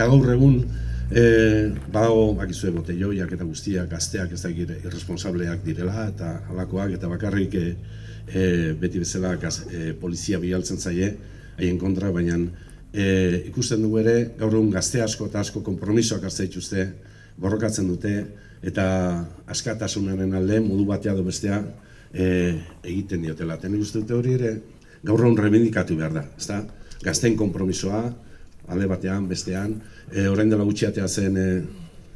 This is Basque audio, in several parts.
Gaur egun, e, badago, bakizue, botelloiak eta guztiak, gazteak ez dakit irresponsableak direla, eta halakoak, eta bakarrik e, e, beti bezala gaz, e, polizia bialtzen zaie, haien kontra, baina e, ikusten dugu ere, gaur egun gazte asko eta asko kompromisoak hartza dituzte, borrokatzen dute, eta askatasunaren alde, modu batea do bestea, e, egiten diotela. Ten ikusten dute hori ere, gaur egun rebindikatu behar da, ezta? Gazten kompromisoa, alde batean, bestean, e, orain dela gutxi atea zen e,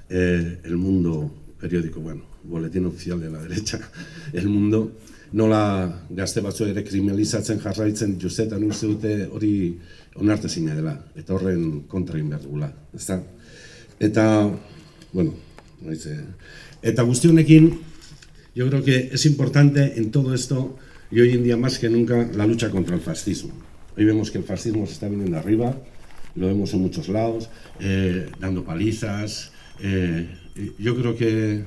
e, El Mundo periodiko, bueno, boletín oficial de la derecha, El Mundo, nola gazte batzu ere kriminalizatzen jarraitzen dituzte eta uste dute hori onartezina dela, eta horren kontra egin behar dugula, ezta? Eta, bueno, naiz, eh, eta guzti honekin, yo creo que es importante en todo esto, y hoy en día más que nunca, la lucha contra el fascismo. Hoy vemos que el fascismo se está viniendo arriba, lo vemos en muchos lados, eh, dando palizas. Eh, yo creo que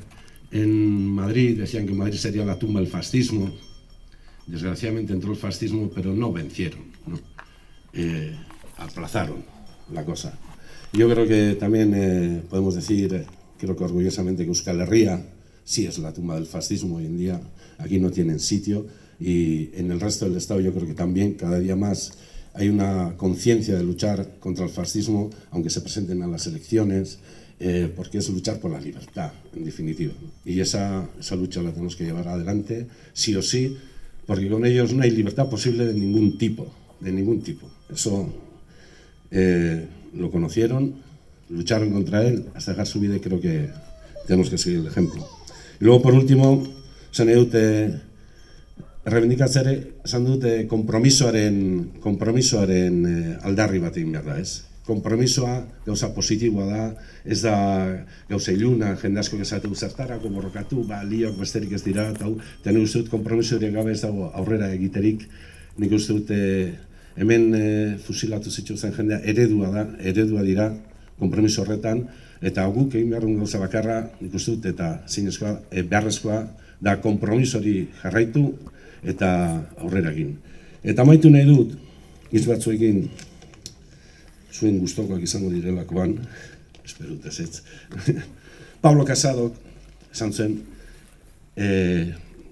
en Madrid decían que Madrid sería la tumba del fascismo. Desgraciadamente entró el fascismo, pero no vencieron, ¿no? Eh, aplazaron la cosa. Yo creo que también eh, podemos decir, creo que orgullosamente, que Euskal Herria sí es la tumba del fascismo hoy en día. Aquí no tienen sitio y en el resto del Estado yo creo que también cada día más hay una conciencia de luchar contra el fascismo, aunque se presenten a las elecciones, eh, porque es luchar por la libertad, en definitiva. Y esa, esa lucha la tenemos que llevar adelante, sí o sí, porque con ellos no hay libertad posible de ningún tipo, de ningún tipo. Eso eh, lo conocieron, lucharon contra él hasta dejar su vida y creo que tenemos que seguir el ejemplo. Y luego, por último, Saneute errebindikatzere esan dute kompromisoaren kompromisoaren eh, aldarri bat egin behar da, ez? Kompromisoa gauza positiboa da, ez da gauza iluna, jende asko esatu zertarako borrokatu, ba, liok besterik ez dira, eta eta nik uste dut kompromiso gabe ez dago aurrera egiterik, nik uste dut eh, hemen e, fusilatu zituzten jendea eredua da, eredua dira, kompromiso horretan, eta guk egin behar gauza bakarra, nik uste dut, eta zinezkoa, e, beharrezkoa, da kompromisori jarraitu, eta aurrera egin. Eta maitu nahi dut, iz batzuekin zuen gustokoak izango direlakoan, espero ez ez. Pablo Casado, esan zuen, e,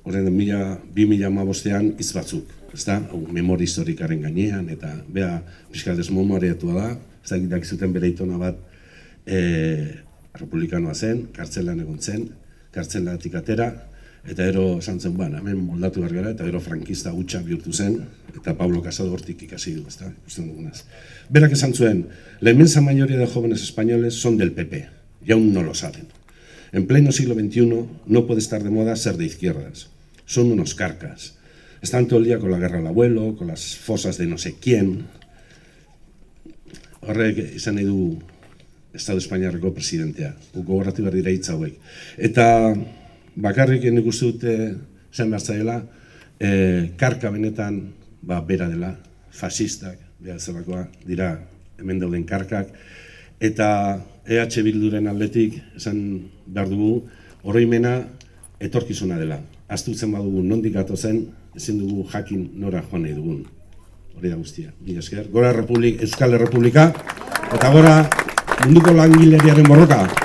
horren mila, bi mila amabostean iz batzuk, ez da, memori historikaren gainean, eta bea, pixka desmomoreatua da, ez da, gitak zuten bere itona bat, e, republikanoa zen, kartzelan egon zen, kartzelatik atera, Eta ero esan zen, bueno, hemen moldatu behar gara, eta ero frankista hutsa bihurtu zen, eta Pablo Casado hortik ikasi du, ezta, ikusten dugunaz. Berak esan zuen, la inmensa mayoría de jóvenes españoles son del PP, y aún no lo saben. En pleno siglo XXI no puede estar de moda ser de izquierdas. Son unos carcas. Están todo el día con la guerra al abuelo, con las fosas de no sé quién. Horrek izan nahi du Estado Espainiarreko presidentea. Gogorratu behar dira hitz hauek. Eta bakarrik nik uste dute zen behar zaila, e, karka benetan ba, bera dela, fasistak, behar zelakoa, dira hemen dauden karkak, eta EH Bilduren aldetik esan behar dugu, oroimena etorkizuna dela. Astutzen badugu nondik gato zen, ezin dugu jakin nora joan nahi dugun. Hori da guztia, mila esker. Gora Republik, Euskal Republika, eta gora munduko langileriaren borroka.